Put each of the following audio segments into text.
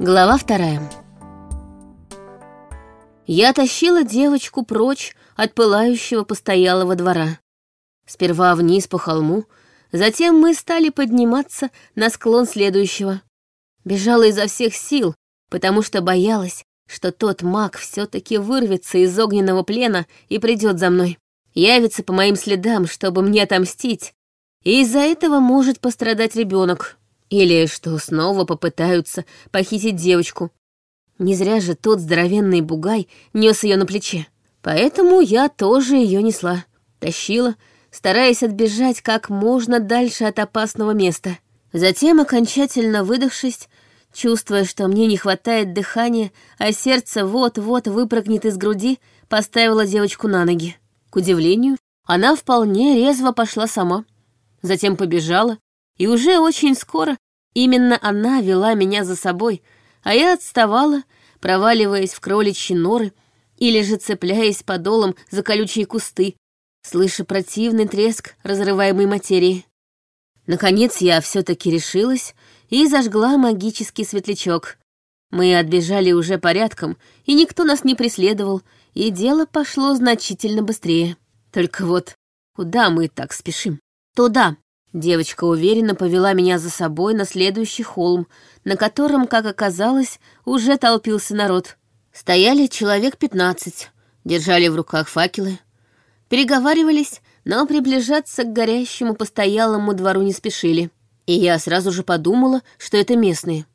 Глава вторая. Я тащила девочку прочь от пылающего постоялого двора. Сперва вниз по холму, затем мы стали подниматься на склон следующего. Бежала изо всех сил, потому что боялась, что тот маг все таки вырвется из огненного плена и придет за мной. Явится по моим следам, чтобы мне отомстить, и из-за этого может пострадать ребенок. Или что снова попытаются похитить девочку. Не зря же тот здоровенный бугай нес ее на плече. Поэтому я тоже ее несла. Тащила, стараясь отбежать как можно дальше от опасного места. Затем, окончательно выдохшись, чувствуя, что мне не хватает дыхания, а сердце вот-вот выпрыгнет из груди, поставила девочку на ноги. К удивлению, она вполне резво пошла сама. Затем побежала, и уже очень скоро Именно она вела меня за собой, а я отставала, проваливаясь в кроличьи норы или же цепляясь подолом за колючие кусты, слыша противный треск разрываемой материи. Наконец я все-таки решилась и зажгла магический светлячок. Мы отбежали уже порядком, и никто нас не преследовал, и дело пошло значительно быстрее. Только вот куда мы так спешим? Туда, Девочка уверенно повела меня за собой на следующий холм, на котором, как оказалось, уже толпился народ. Стояли человек пятнадцать, держали в руках факелы. Переговаривались, но приближаться к горящему постоялому двору не спешили. И я сразу же подумала, что это местные.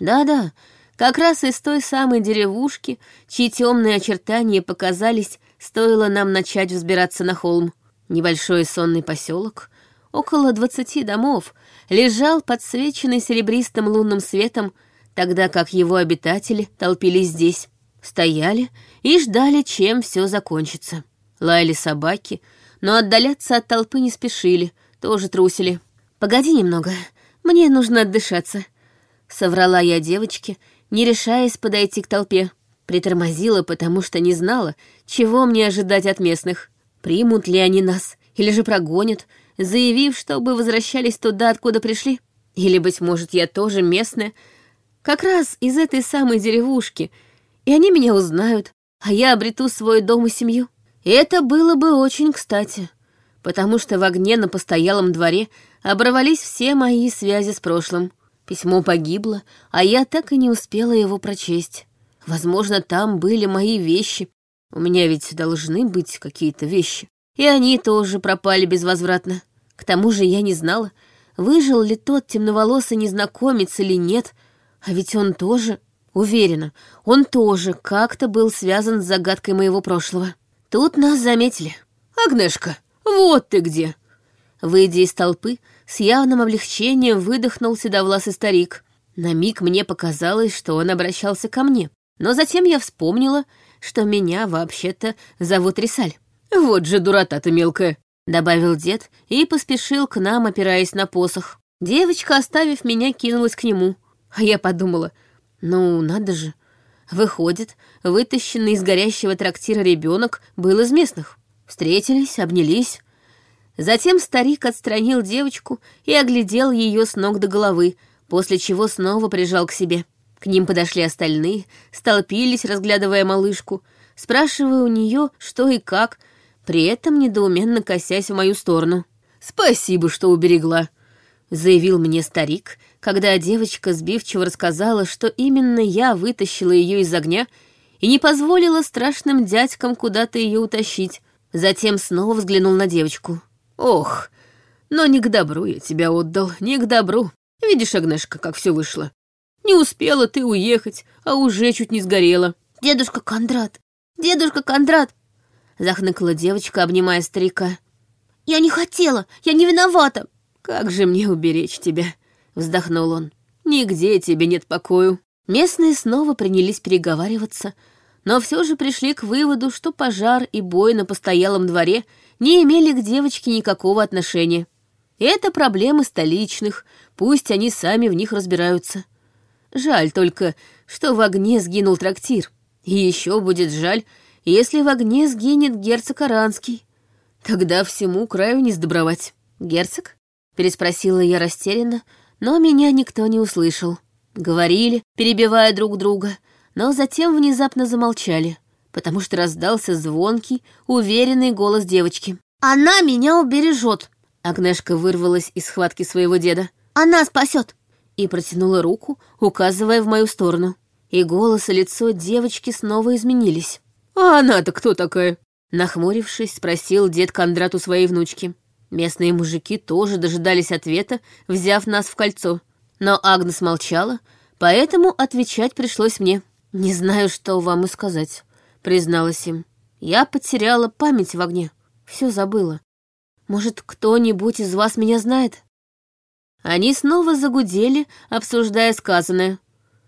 Да-да, как раз из той самой деревушки, чьи темные очертания показались, стоило нам начать взбираться на холм. Небольшой сонный поселок — около двадцати домов, лежал подсвеченный серебристым лунным светом, тогда как его обитатели толпились здесь, стояли и ждали, чем все закончится. Лаяли собаки, но отдаляться от толпы не спешили, тоже трусили. «Погоди немного, мне нужно отдышаться», — соврала я девочке, не решаясь подойти к толпе. Притормозила, потому что не знала, чего мне ожидать от местных. Примут ли они нас, или же прогонят, заявив, чтобы возвращались туда, откуда пришли. Или, быть может, я тоже местная, как раз из этой самой деревушки, и они меня узнают, а я обрету свой дом и семью. И это было бы очень кстати, потому что в огне на постоялом дворе оборвались все мои связи с прошлым. Письмо погибло, а я так и не успела его прочесть. Возможно, там были мои вещи. У меня ведь должны быть какие-то вещи и они тоже пропали безвозвратно. К тому же я не знала, выжил ли тот темноволосый незнакомец или нет, а ведь он тоже, уверена, он тоже как-то был связан с загадкой моего прошлого. Тут нас заметили. «Агнешка, вот ты где!» Выйдя из толпы, с явным облегчением выдохнул седовласый старик. На миг мне показалось, что он обращался ко мне, но затем я вспомнила, что меня вообще-то зовут Рисаль. «Вот же дурота-то мелкая!» — добавил дед и поспешил к нам, опираясь на посох. Девочка, оставив меня, кинулась к нему. А я подумала, ну, надо же. Выходит, вытащенный из горящего трактира ребенок был из местных. Встретились, обнялись. Затем старик отстранил девочку и оглядел ее с ног до головы, после чего снова прижал к себе. К ним подошли остальные, столпились, разглядывая малышку, спрашивая у нее, что и как, при этом недоуменно косясь в мою сторону. «Спасибо, что уберегла», — заявил мне старик, когда девочка сбивчиво рассказала, что именно я вытащила ее из огня и не позволила страшным дядькам куда-то ее утащить. Затем снова взглянул на девочку. «Ох, но не к добру я тебя отдал, не к добру. Видишь, Агнешка, как все вышло. Не успела ты уехать, а уже чуть не сгорела». «Дедушка Кондрат! Дедушка Кондрат!» Захныкала девочка, обнимая старика. «Я не хотела! Я не виновата!» «Как же мне уберечь тебя?» — вздохнул он. «Нигде тебе нет покою». Местные снова принялись переговариваться, но все же пришли к выводу, что пожар и бой на постоялом дворе не имели к девочке никакого отношения. Это проблемы столичных, пусть они сами в них разбираются. Жаль только, что в огне сгинул трактир. И еще будет жаль, если в огне сгинет герцог Аранский, тогда всему краю не сдобровать. Герцог? Переспросила я растерянно, но меня никто не услышал. Говорили, перебивая друг друга, но затем внезапно замолчали, потому что раздался звонкий, уверенный голос девочки. «Она меня убережет!» Агнешка вырвалась из схватки своего деда. «Она спасет!» И протянула руку, указывая в мою сторону. И голос и лицо девочки снова изменились. «А она-то кто такая?» Нахмурившись, спросил дед Кондрат у своей внучки. Местные мужики тоже дожидались ответа, взяв нас в кольцо. Но Агнес молчала, поэтому отвечать пришлось мне. «Не знаю, что вам и сказать», — призналась им. «Я потеряла память в огне. Все забыла. Может, кто-нибудь из вас меня знает?» Они снова загудели, обсуждая сказанное.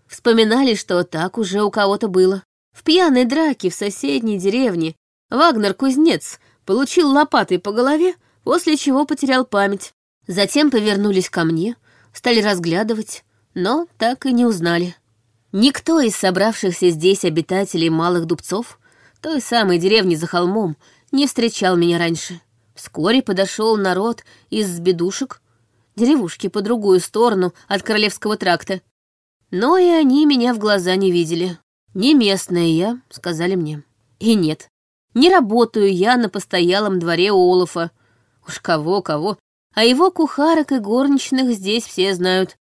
Вспоминали, что так уже у кого-то было. В пьяной драке в соседней деревне Вагнер-кузнец получил лопатой по голове, после чего потерял память. Затем повернулись ко мне, стали разглядывать, но так и не узнали. Никто из собравшихся здесь обитателей Малых Дубцов, той самой деревни за холмом, не встречал меня раньше. Вскоре подошел народ из бедушек, деревушки по другую сторону от Королевского тракта. Но и они меня в глаза не видели. «Не местная я», — сказали мне. И нет, не работаю я на постоялом дворе Олафа. Уж кого-кого, а его кухарок и горничных здесь все знают.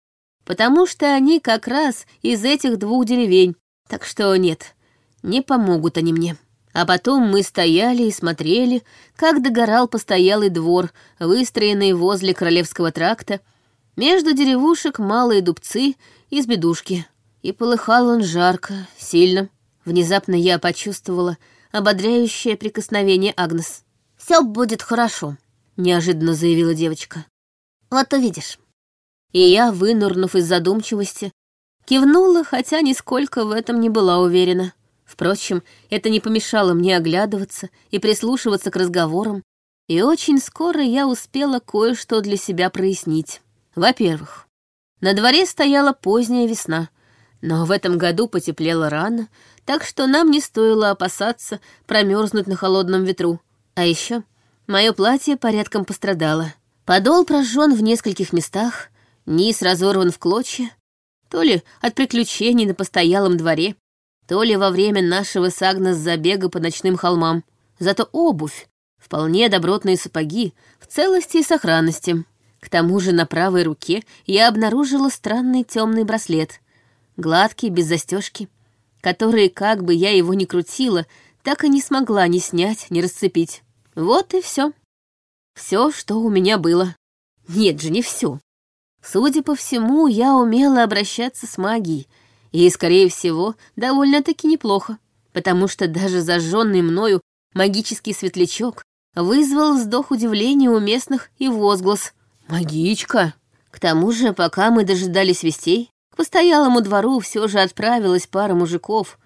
Потому что они как раз из этих двух деревень. Так что нет, не помогут они мне. А потом мы стояли и смотрели, как догорал постоялый двор, выстроенный возле Королевского тракта, между деревушек малые дубцы из бедушки. И полыхал он жарко, сильно. Внезапно я почувствовала, ободряющее прикосновение Агнес. «Все будет хорошо», — неожиданно заявила девочка. «Вот увидишь». И я, вынурнув из задумчивости, кивнула, хотя нисколько в этом не была уверена. Впрочем, это не помешало мне оглядываться и прислушиваться к разговорам, и очень скоро я успела кое-что для себя прояснить. Во-первых, на дворе стояла поздняя весна, но в этом году потеплело рано, так что нам не стоило опасаться промерзнуть на холодном ветру. А еще мое платье порядком пострадало. Подол прожжен в нескольких местах, низ разорван в клочья, то ли от приключений на постоялом дворе, то ли во время нашего с забега по ночным холмам. Зато обувь, вполне добротные сапоги, в целости и сохранности. К тому же на правой руке я обнаружила странный темный браслет, гладкий, без застежки которые, как бы я его ни крутила, так и не смогла ни снять, ни расцепить. Вот и все. Все, что у меня было. Нет же, не все. Судя по всему, я умела обращаться с магией, и, скорее всего, довольно-таки неплохо, потому что даже зажженный мною магический светлячок вызвал вздох удивления у местных и возглас «Магичка!». К тому же, пока мы дожидались вестей, постоялому двору все же отправилась пара мужиков.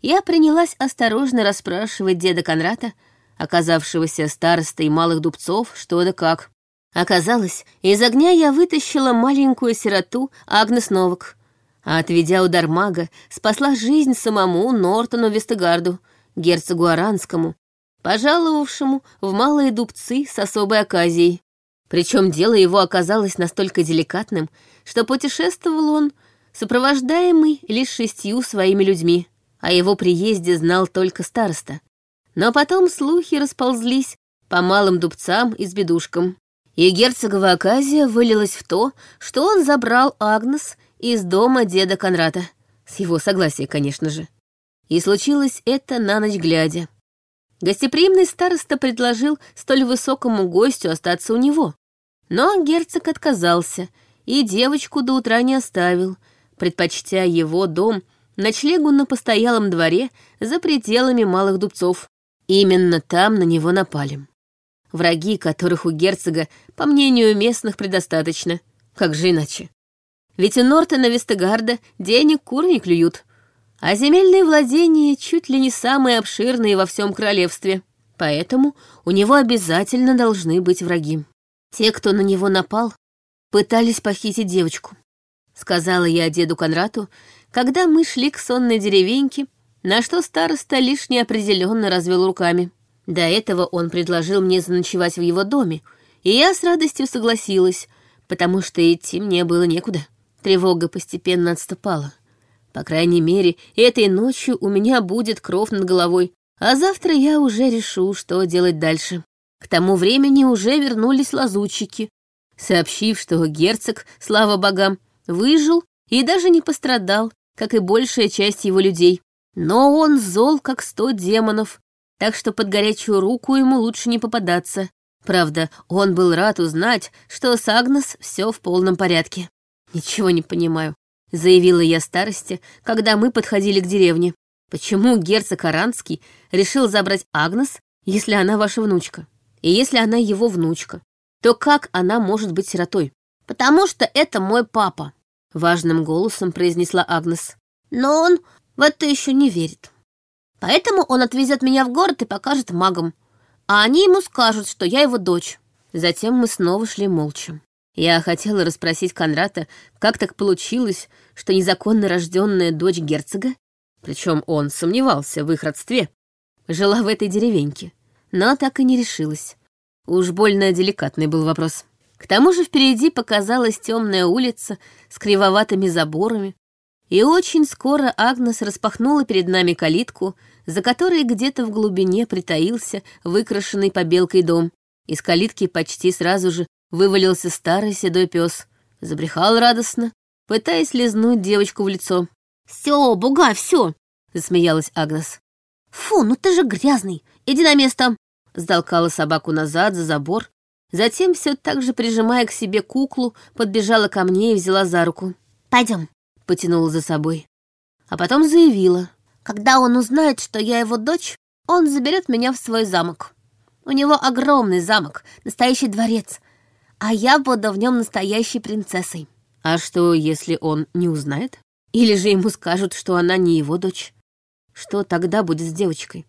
Я принялась осторожно расспрашивать деда Конрата, оказавшегося старостой малых дубцов, что да как. Оказалось, из огня я вытащила маленькую сироту Агнес Новак, а, отведя удар мага, спасла жизнь самому Нортону Вестегарду, герцогу Аранскому, пожаловавшему в малые дубцы с особой оказией. Причем дело его оказалось настолько деликатным, что путешествовал он сопровождаемый лишь шестью своими людьми. О его приезде знал только староста. Но потом слухи расползлись по малым дубцам и бедушкам. И герцогова оказия вылилась в то, что он забрал Агнес из дома деда Конрата. С его согласия, конечно же. И случилось это на ночь глядя. Гостеприимный староста предложил столь высокому гостю остаться у него. Но герцог отказался и девочку до утра не оставил, предпочтя его дом ночлегу на постоялом дворе за пределами малых дубцов. Именно там на него напали. Враги, которых у герцога, по мнению местных, предостаточно. Как же иначе? Ведь у Нортона Вестегарда денег куры не клюют, а земельные владения чуть ли не самые обширные во всем королевстве. Поэтому у него обязательно должны быть враги. Те, кто на него напал, пытались похитить девочку сказала я деду Конрату, когда мы шли к сонной деревеньке, на что староста лишь неопределенно развел руками. До этого он предложил мне заночевать в его доме, и я с радостью согласилась, потому что идти мне было некуда. Тревога постепенно отступала. По крайней мере, этой ночью у меня будет кров над головой, а завтра я уже решу, что делать дальше. К тому времени уже вернулись лазутчики, сообщив, что герцог, слава богам, выжил и даже не пострадал, как и большая часть его людей. Но он зол, как сто демонов, так что под горячую руку ему лучше не попадаться. Правда, он был рад узнать, что с Агнес все в полном порядке. «Ничего не понимаю», — заявила я старости, когда мы подходили к деревне. «Почему герцог Аранский решил забрать Агнес, если она ваша внучка? И если она его внучка, то как она может быть сиротой?» «Потому что это мой папа», — важным голосом произнесла Агнес. «Но он в это еще не верит. Поэтому он отвезет меня в город и покажет магам, а они ему скажут, что я его дочь». Затем мы снова шли молча. Я хотела расспросить Конрата, как так получилось, что незаконно рожденная дочь герцога, причем он сомневался в их родстве, жила в этой деревеньке, но так и не решилась. Уж больно деликатный был вопрос. К тому же впереди показалась темная улица с кривоватыми заборами, и очень скоро Агнес распахнула перед нами калитку, за которой где-то в глубине притаился выкрашенный побелкой дом. Из калитки почти сразу же вывалился старый седой пес, забрехал радостно, пытаясь лизнуть девочку в лицо. «Все, буга, все!» — засмеялась Агнес. «Фу, ну ты же грязный! Иди на место!» Сдалкала собаку назад за забор, затем все так же прижимая к себе куклу, подбежала ко мне и взяла за руку. «Пойдем!» — потянула за собой. А потом заявила. «Когда он узнает, что я его дочь, он заберет меня в свой замок. У него огромный замок, настоящий дворец, а я буду в нем настоящей принцессой. А что, если он не узнает? Или же ему скажут, что она не его дочь? Что тогда будет с девочкой?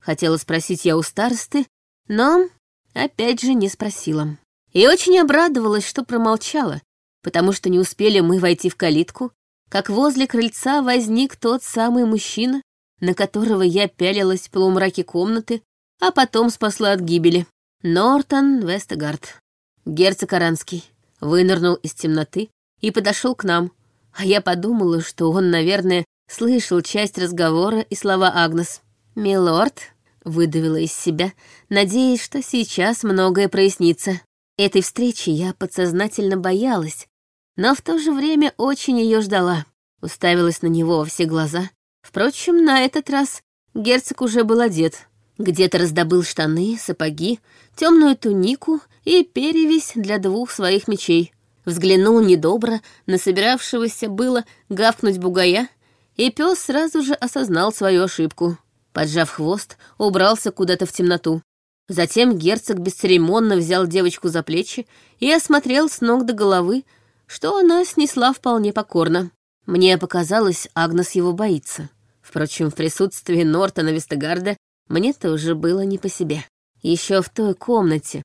Хотела спросить я у старосты, но опять же не спросила. И очень обрадовалась, что промолчала, потому что не успели мы войти в калитку, как возле крыльца возник тот самый мужчина, на которого я пялилась в полумраке комнаты, а потом спасла от гибели. Нортон Вестегард. Герцог Аранский вынырнул из темноты и подошел к нам, а я подумала, что он, наверное, слышал часть разговора и слова Агнес. «Милорд», — выдавила из себя, надеясь, что сейчас многое прояснится. Этой встречи я подсознательно боялась, но в то же время очень ее ждала. Уставилась на него во все глаза. Впрочем, на этот раз герцог уже был одет. Где-то раздобыл штаны, сапоги, темную тунику и перевязь для двух своих мечей. Взглянул недобро на собиравшегося было гавкнуть бугая, и пес сразу же осознал свою ошибку. Поджав хвост, убрался куда-то в темноту. Затем герцог бесцеремонно взял девочку за плечи и осмотрел с ног до головы, что она снесла вполне покорно. Мне показалось, Агнес его боится. Впрочем, в присутствии Нортона Вестегарда мне-то уже было не по себе. Еще в той комнате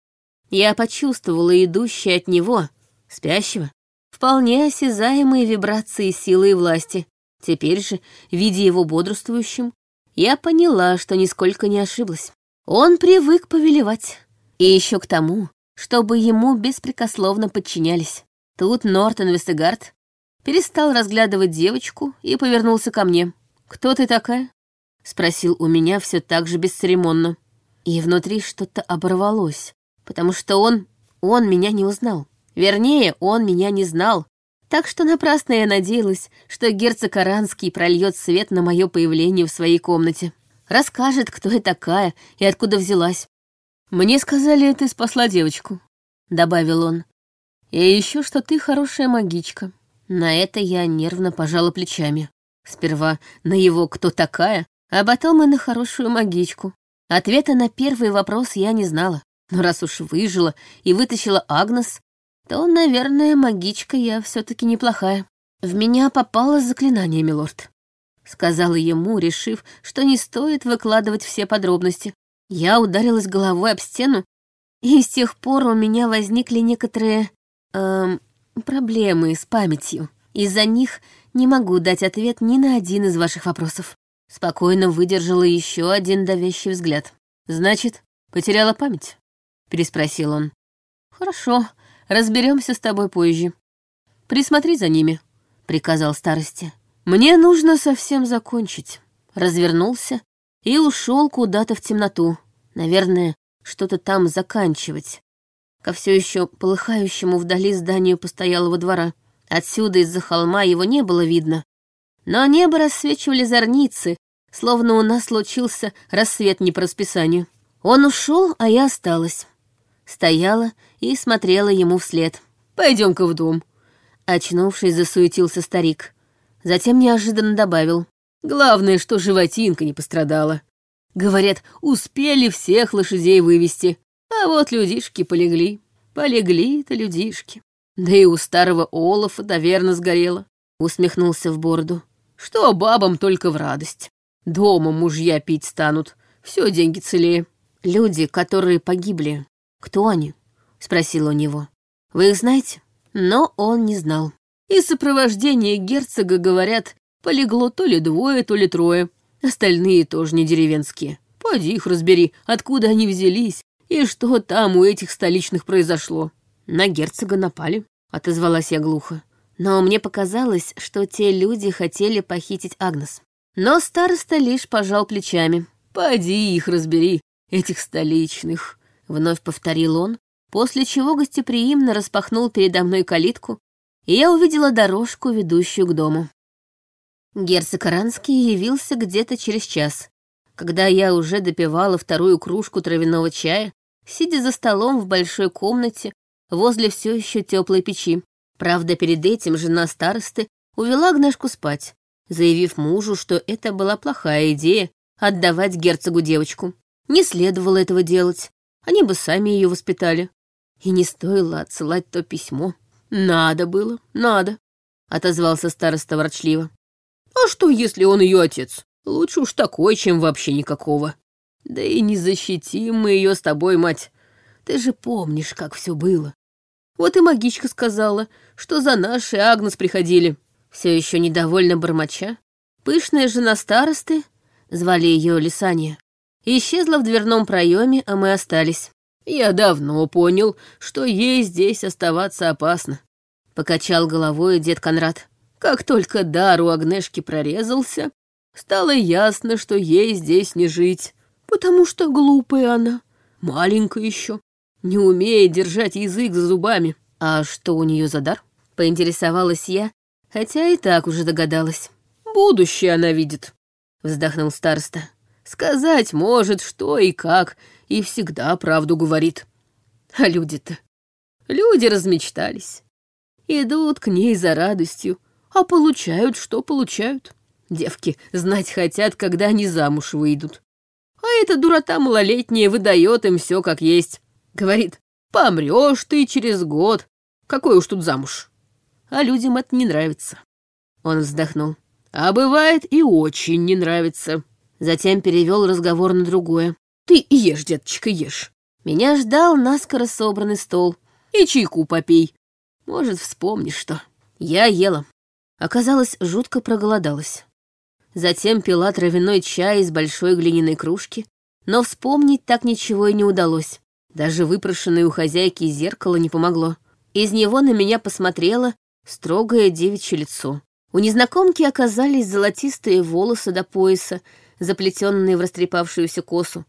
я почувствовала идущие от него, спящего, вполне осязаемые вибрации силы и власти. Теперь же, видя его бодрствующим, я поняла, что нисколько не ошиблась. Он привык повелевать. И еще к тому, чтобы ему беспрекословно подчинялись. Тут Нортон Вестегард перестал разглядывать девочку и повернулся ко мне. «Кто ты такая?» — спросил у меня все так же бесцеремонно. И внутри что-то оборвалось, потому что он... он меня не узнал. Вернее, он меня не знал. Так что напрасно я надеялась, что герцог Аранский прольет свет на мое появление в своей комнате. Расскажет, кто я такая и откуда взялась. «Мне сказали, ты спасла девочку», — добавил он. «И еще, что ты хорошая магичка». На это я нервно пожала плечами. Сперва на его «кто такая», а потом и на хорошую магичку. Ответа на первый вопрос я не знала. Но раз уж выжила и вытащила Агнес, то, наверное, магичка я все таки неплохая. В меня попало заклинание, милорд. Сказала ему, решив, что не стоит выкладывать все подробности. Я ударилась головой об стену, и с тех пор у меня возникли некоторые... Эм, проблемы с памятью. Из-за них не могу дать ответ ни на один из ваших вопросов. Спокойно выдержала еще один давящий взгляд. «Значит, потеряла память?» — переспросил он. «Хорошо, разберемся с тобой позже». присмотри за ними», — приказал старости. «Мне нужно совсем закончить». Развернулся и ушел куда-то в темноту. Наверное, что-то там заканчивать. Ко все еще полыхающему вдали зданию постоялого двора. Отсюда из-за холма его не было видно. Но небо рассвечивали зорницы, словно у нас случился рассвет не по расписанию. Он ушел, а я осталась. Стояла и смотрела ему вслед. Пойдем-ка в дом. Очнувшись, засуетился старик. Затем неожиданно добавил. Главное, что животинка не пострадала. Говорят, успели всех лошадей вывести, а вот людишки полегли. Полегли-то людишки. Да и у старого Олафа таверна сгорела. Усмехнулся в бороду. Что бабам только в радость. Дома мужья пить станут. Все деньги целее. Люди, которые погибли, кто они? Спросил у него. Вы их знаете? Но он не знал. Из сопровождения герцога, говорят, полегло то ли двое, то ли трое. Остальные тоже не деревенские. Поди их разбери, откуда они взялись и что там у этих столичных произошло. На герцога напали, отозвалась я глухо. Но мне показалось, что те люди хотели похитить Агнес. Но староста лишь пожал плечами. «Поди их разбери, этих столичных», — вновь повторил он, после чего гостеприимно распахнул передо мной калитку, и я увидела дорожку, ведущую к дому. Герцог Аранский явился где-то через час, когда я уже допивала вторую кружку травяного чая, сидя за столом в большой комнате возле все еще теплой печи. Правда, перед этим жена старосты увела Агнешку спать, заявив мужу, что это была плохая идея отдавать герцогу девочку. Не следовало этого делать, они бы сами ее воспитали. И не стоило отсылать то письмо. Надо было, надо, отозвался староста ворчливо. А что, если он ее отец? Лучше уж такой, чем вообще никакого. Да и не защитим мы ее с тобой, мать. Ты же помнишь, как все было. Вот и магичка сказала, что за наши Агнес приходили. Все еще недовольно бормоча. Пышная жена старосты, звали ее Лисания, исчезла в дверном проеме, а мы остались. Я давно понял, что ей здесь оставаться опасно. Покачал головой дед Конрад. Как только дар у Агнешки прорезался, стало ясно, что ей здесь не жить, потому что глупая она, маленькая еще, не умеет держать язык за зубами. А что у нее за дар? Поинтересовалась я, хотя и так уже догадалась. Будущее она видит, вздохнул староста. Сказать может, что и как, и всегда правду говорит. А люди-то... Люди размечтались. Идут к ней за радостью, а получают, что получают. Девки знать хотят, когда они замуж выйдут. А эта дурота малолетняя выдает им все как есть. Говорит, помрешь ты через год. Какой уж тут замуж. А людям это не нравится. Он вздохнул. А бывает и очень не нравится. Затем перевел разговор на другое. Ты ешь, деточка, ешь. Меня ждал наскоро собранный стол. И чайку попей. Может, вспомнишь что. Я ела. Оказалось, жутко проголодалась. Затем пила травяной чай из большой глиняной кружки, но вспомнить так ничего и не удалось. Даже выпрошенное у хозяйки зеркало не помогло. Из него на меня посмотрело строгое девичье лицо. У незнакомки оказались золотистые волосы до пояса, заплетенные в растрепавшуюся косу,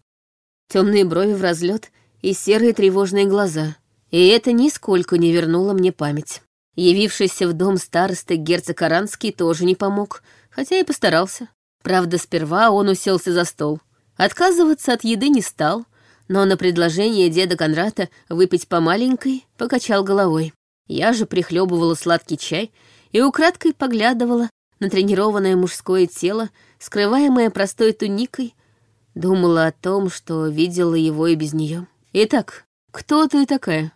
темные брови в разлет и серые тревожные глаза. И это нисколько не вернуло мне память. Явившийся в дом староста герцог Аранский тоже не помог, хотя и постарался. Правда, сперва он уселся за стол. Отказываться от еды не стал, но на предложение деда Конрата выпить по маленькой покачал головой. Я же прихлебывала сладкий чай и украдкой поглядывала на тренированное мужское тело, скрываемое простой туникой, думала о том, что видела его и без нее. «Итак, кто ты такая?»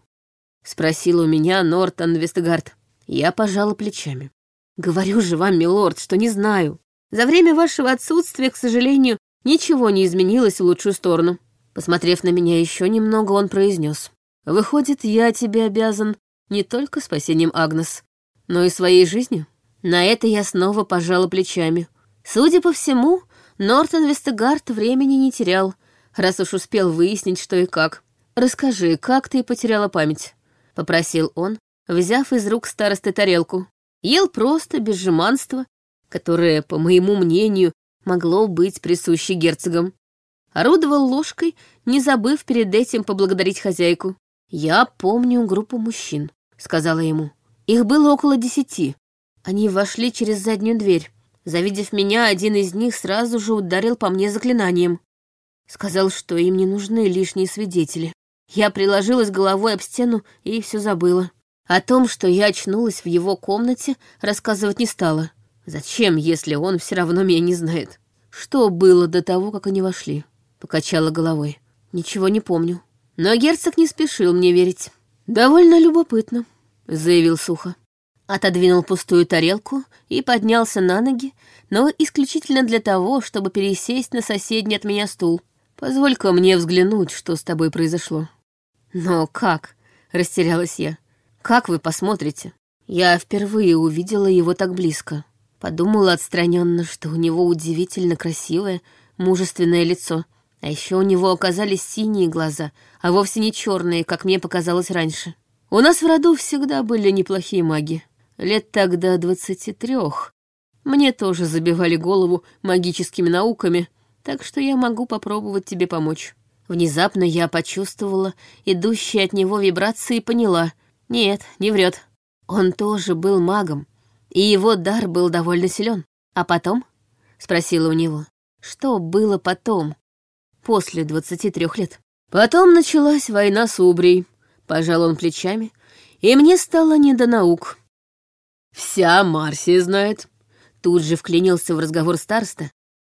Спросил у меня Нортон Вестегард. Я пожала плечами. Говорю же вам, милорд, что не знаю. За время вашего отсутствия, к сожалению, ничего не изменилось в лучшую сторону. Посмотрев на меня еще немного, он произнес: Выходит, я тебе обязан не только спасением Агнес, но и своей жизнью. На это я снова пожала плечами. Судя по всему, Нортон Вестегард времени не терял, раз уж успел выяснить, что и как. Расскажи, как ты потеряла память? попросил он, взяв из рук старосты тарелку. Ел просто, без жеманства, которое, по моему мнению, могло быть присуще герцогам. Орудовал ложкой, не забыв перед этим поблагодарить хозяйку. «Я помню группу мужчин», — сказала ему. «Их было около десяти. Они вошли через заднюю дверь. Завидев меня, один из них сразу же ударил по мне заклинанием. Сказал, что им не нужны лишние свидетели. Я приложилась головой об стену и все забыла. О том, что я очнулась в его комнате, рассказывать не стала. Зачем, если он все равно меня не знает? Что было до того, как они вошли? Покачала головой. Ничего не помню. Но герцог не спешил мне верить. «Довольно любопытно», — заявил сухо. Отодвинул пустую тарелку и поднялся на ноги, но исключительно для того, чтобы пересесть на соседний от меня стул. «Позволь-ка мне взглянуть, что с тобой произошло». «Но как?» — растерялась я. «Как вы посмотрите?» Я впервые увидела его так близко. Подумала отстраненно, что у него удивительно красивое, мужественное лицо. А еще у него оказались синие глаза, а вовсе не черные, как мне показалось раньше. У нас в роду всегда были неплохие маги. Лет тогда двадцати трех. Мне тоже забивали голову магическими науками, так что я могу попробовать тебе помочь. Внезапно я почувствовала идущие от него вибрации и поняла. Нет, не врет. Он тоже был магом, и его дар был довольно силен. А потом? Спросила у него. Что было потом? После двадцати трех лет. Потом началась война с Убрией. Пожал он плечами, и мне стало не до наук. Вся Марсия знает. Тут же вклинился в разговор староста,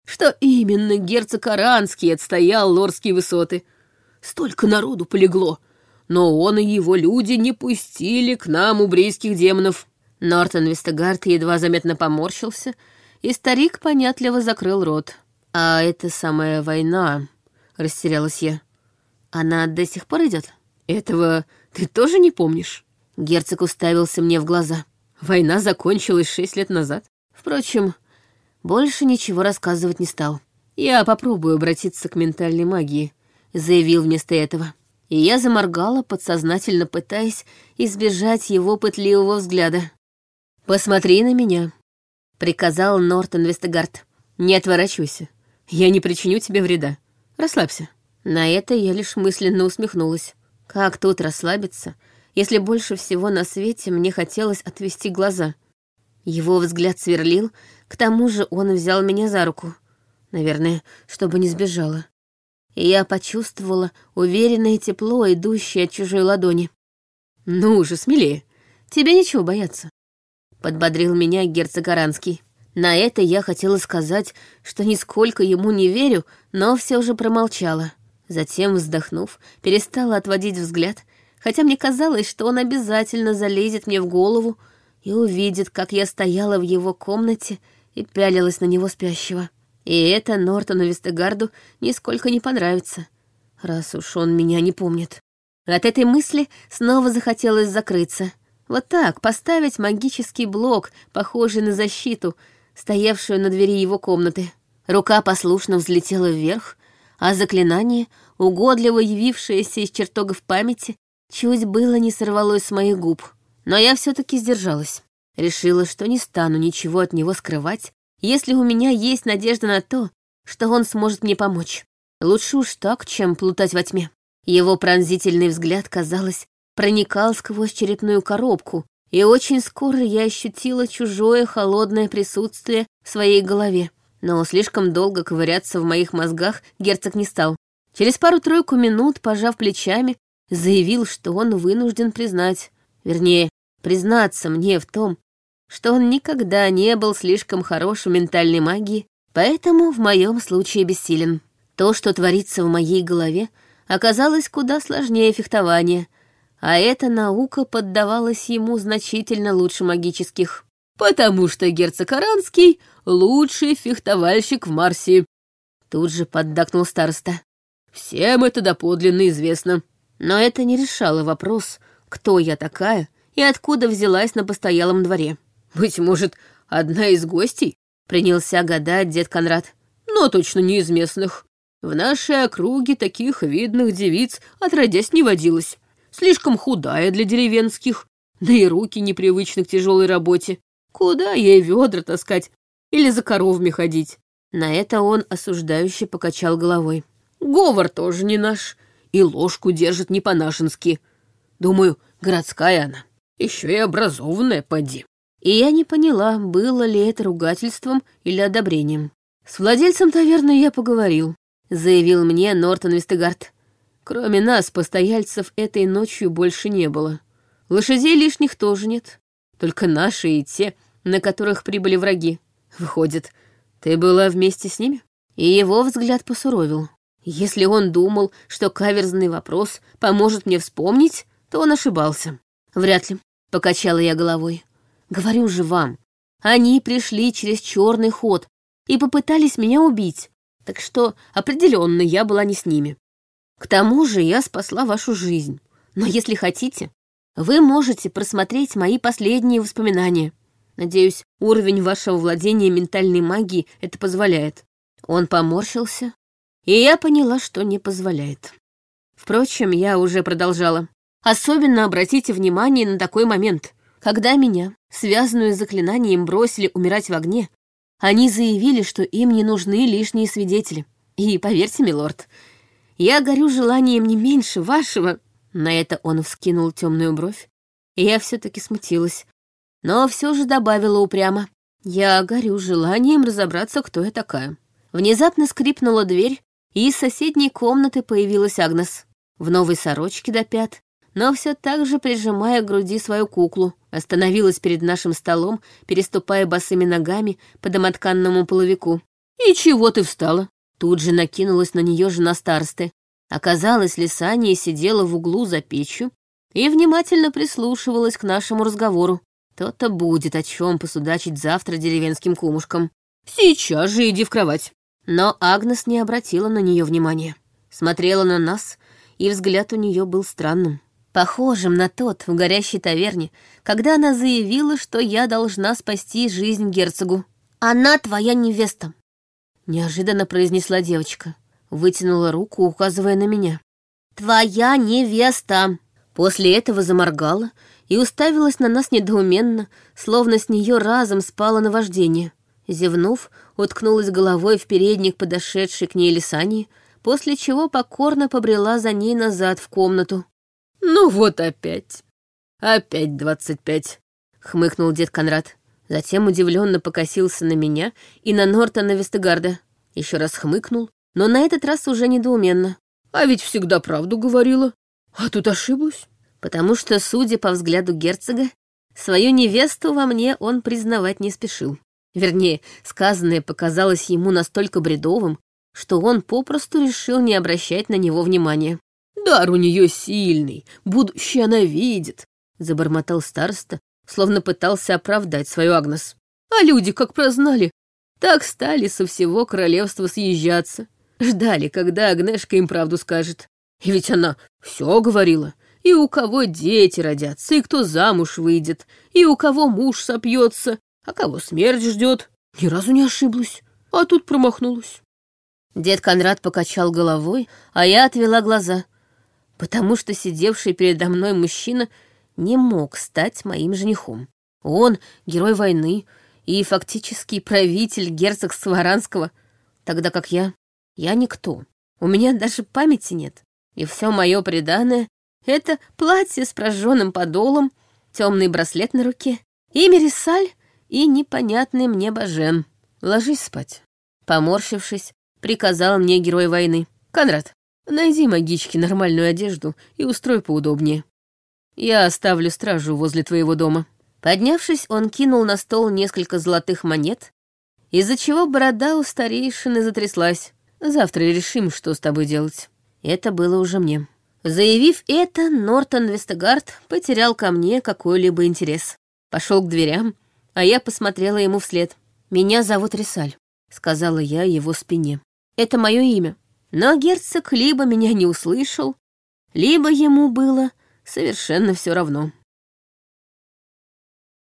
что именно герцог Аранский отстоял лорские высоты. Столько народу полегло, но он и его люди не пустили к нам убрейских демонов. Нортон Вестегард едва заметно поморщился, и старик понятливо закрыл рот. «А это самая война», — растерялась я. «Она до сих пор идет? «Этого ты тоже не помнишь?» Герцог уставился мне в глаза. «Война закончилась шесть лет назад. Впрочем, больше ничего рассказывать не стал. Я попробую обратиться к ментальной магии», — заявил вместо этого. И я заморгала, подсознательно пытаясь избежать его пытливого взгляда. «Посмотри на меня», — приказал Нортон Вестегард. «Не отворачивайся. Я не причиню тебе вреда. Расслабься». На это я лишь мысленно усмехнулась. Как тут расслабиться, если больше всего на свете мне хотелось отвести глаза? Его взгляд сверлил, к тому же он взял меня за руку. Наверное, чтобы не сбежала. И я почувствовала уверенное тепло, идущее от чужой ладони. «Ну же, смелее. Тебе нечего бояться. — подбодрил меня герцог Аранский. На это я хотела сказать, что нисколько ему не верю, но все же промолчала. Затем, вздохнув, перестала отводить взгляд, хотя мне казалось, что он обязательно залезет мне в голову и увидит, как я стояла в его комнате и пялилась на него спящего. И это Нортону Вестегарду нисколько не понравится, раз уж он меня не помнит. От этой мысли снова захотелось закрыться — вот так, поставить магический блок, похожий на защиту, стоявшую на двери его комнаты. Рука послушно взлетела вверх, а заклинание, угодливо явившееся из чертогов памяти, чуть было не сорвалось с моих губ. Но я все таки сдержалась. Решила, что не стану ничего от него скрывать, если у меня есть надежда на то, что он сможет мне помочь. Лучше уж так, чем плутать во тьме. Его пронзительный взгляд, казалось, проникал сквозь черепную коробку, и очень скоро я ощутила чужое холодное присутствие в своей голове. Но слишком долго ковыряться в моих мозгах герцог не стал. Через пару-тройку минут, пожав плечами, заявил, что он вынужден признать, вернее, признаться мне в том, что он никогда не был слишком хорош в ментальной магии, поэтому в моем случае бессилен. То, что творится в моей голове, оказалось куда сложнее фехтования — а эта наука поддавалась ему значительно лучше магических. «Потому что герцог Аранский — лучший фехтовальщик в Марсе», — тут же поддакнул староста. «Всем это доподлинно известно». Но это не решало вопрос, кто я такая и откуда взялась на постоялом дворе. «Быть может, одна из гостей?» — принялся гадать дед Конрад. «Но точно не из местных. В нашей округе таких видных девиц отродясь не водилось слишком худая для деревенских, да и руки непривычны к тяжелой работе. Куда ей ведра таскать или за коровами ходить? На это он осуждающе покачал головой. Говор тоже не наш, и ложку держит не по-нашенски. Думаю, городская она, еще и образованная, поди. И я не поняла, было ли это ругательством или одобрением. С владельцем таверны я поговорил, заявил мне Нортон Вестегард. Кроме нас, постояльцев этой ночью больше не было. Лошадей лишних тоже нет, только наши и те, на которых прибыли враги. Выходит, ты была вместе с ними? И его взгляд посуровил. Если он думал, что каверзный вопрос поможет мне вспомнить, то он ошибался. Вряд ли, покачала я головой. Говорю же вам, они пришли через черный ход и попытались меня убить, так что определенно я была не с ними. К тому же я спасла вашу жизнь. Но если хотите, вы можете просмотреть мои последние воспоминания. Надеюсь, уровень вашего владения ментальной магией это позволяет. Он поморщился, и я поняла, что не позволяет. Впрочем, я уже продолжала. Особенно обратите внимание на такой момент. Когда меня, связанную с заклинанием, бросили умирать в огне, они заявили, что им не нужны лишние свидетели. И поверьте, милорд, я горю желанием не меньше вашего. На это он вскинул темную бровь, и я все-таки смутилась, но все же добавила упрямо. Я горю желанием разобраться, кто я такая. Внезапно скрипнула дверь, и из соседней комнаты появилась Агнес. В новой сорочке до пят, но все так же прижимая к груди свою куклу, остановилась перед нашим столом, переступая босыми ногами по домотканному половику. «И чего ты встала?» Тут же накинулась на нее жена старосты. Оказалось, Лисания сидела в углу за печью и внимательно прислушивалась к нашему разговору. То-то будет о чем посудачить завтра деревенским кумушкам. Сейчас же иди в кровать. Но Агнес не обратила на нее внимания. Смотрела на нас, и взгляд у нее был странным. Похожим на тот в горящей таверне, когда она заявила, что я должна спасти жизнь герцогу. «Она твоя невеста», — неожиданно произнесла девочка. Вытянула руку, указывая на меня. «Твоя невеста!» После этого заморгала и уставилась на нас недоуменно, словно с нее разом спало наваждение. Зевнув, уткнулась головой в передник подошедшей к ней Лисани, после чего покорно побрела за ней назад в комнату. «Ну вот опять. Опять двадцать пять», — хмыкнул дед Конрад. Затем удивленно покосился на меня и на Нортона Вестегарда. Еще раз хмыкнул, но на этот раз уже недоуменно. «А ведь всегда правду говорила. А тут ошиблась» потому что, судя по взгляду герцога, свою невесту во мне он признавать не спешил. Вернее, сказанное показалось ему настолько бредовым, что он попросту решил не обращать на него внимания. «Дар у нее сильный, будущее она видит», — забормотал староста, словно пытался оправдать свою Агнес. «А люди, как прознали, так стали со всего королевства съезжаться. Ждали, когда Агнешка им правду скажет. И ведь она все говорила, и у кого дети родятся, и кто замуж выйдет, и у кого муж сопьется, а кого смерть ждет. Ни разу не ошиблась, а тут промахнулась. Дед Конрад покачал головой, а я отвела глаза, потому что сидевший передо мной мужчина не мог стать моим женихом. Он — герой войны и фактически правитель герцогства Варанского, тогда как я — я никто. У меня даже памяти нет, и все мое преданное это платье с прожженным подолом, темный браслет на руке, имя Рисаль и непонятный мне божен. Ложись спать. Поморщившись, приказал мне герой войны. Конрад, найди магичке нормальную одежду и устрой поудобнее. Я оставлю стражу возле твоего дома. Поднявшись, он кинул на стол несколько золотых монет, из-за чего борода у старейшины затряслась. Завтра решим, что с тобой делать. Это было уже мне. Заявив это, Нортон Вестегард потерял ко мне какой-либо интерес. Пошел к дверям, а я посмотрела ему вслед. «Меня зовут Рисаль», — сказала я его спине. «Это мое имя». Но герцог либо меня не услышал, либо ему было совершенно все равно.